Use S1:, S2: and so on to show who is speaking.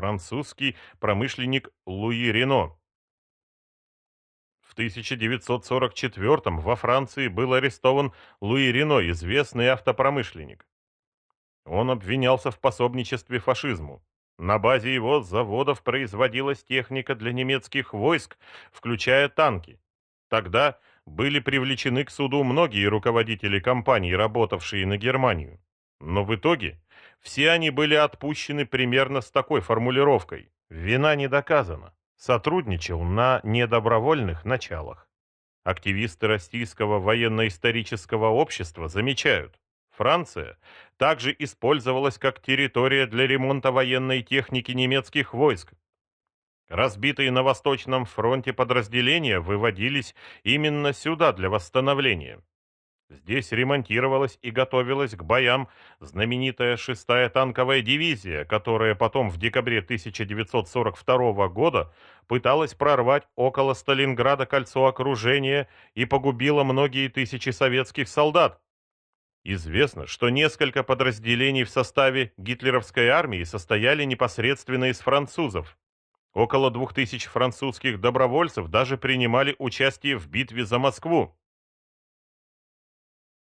S1: французский промышленник Луи Рено. В 1944 во Франции был арестован Луи Рено, известный автопромышленник. Он обвинялся в пособничестве фашизму. На базе его заводов производилась техника для немецких войск, включая танки. Тогда были привлечены к суду многие руководители компаний, работавшие на Германию. Но в итоге все они были отпущены примерно с такой формулировкой «Вина не доказана» сотрудничал на недобровольных началах. Активисты Российского военно-исторического общества замечают, Франция также использовалась как территория для ремонта военной техники немецких войск. Разбитые на Восточном фронте подразделения выводились именно сюда для восстановления. Здесь ремонтировалась и готовилась к боям знаменитая 6-я танковая дивизия, которая потом в декабре 1942 года пыталась прорвать около Сталинграда кольцо окружения и погубила многие тысячи советских солдат. Известно, что несколько подразделений в составе гитлеровской армии состояли непосредственно из французов. Около 2000 французских добровольцев даже принимали участие в битве за Москву.